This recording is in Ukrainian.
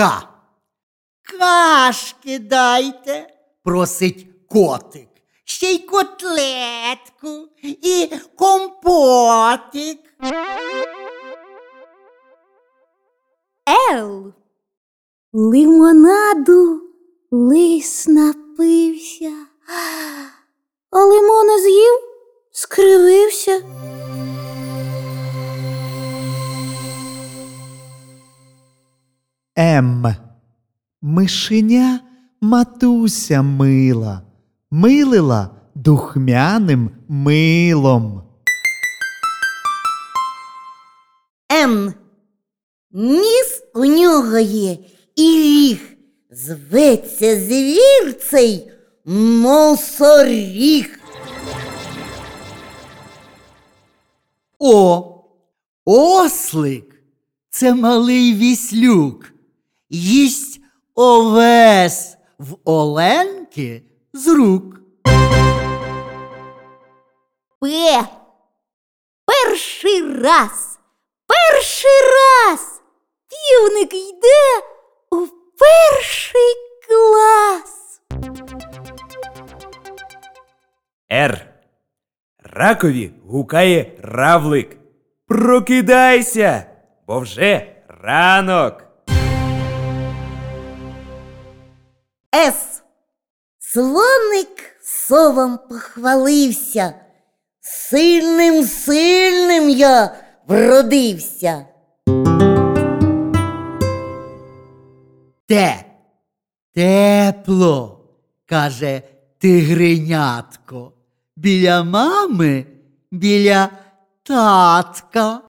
К. Кашки дайте, просить котик. Ще й котлетку і компотик. Л. Лимонаду лис напився, а лимона з'їв, скривився. М. Мишеня матуся мила, милила духмяним милом. Н. Ніс у нього є і ріг. Зветься звір цей носоріг. О. Ослик це малий віслюк. Їсть овес в оленки з рук. П. Перший раз, перший раз півник йде у перший клас. Р. Ракові гукає равлик. Прокидайся, бо вже ранок. С. Слоник совом похвалився. Сильним, сильним я вродився. Те. Тепло, каже тигренятко. Біля мами, біля татка.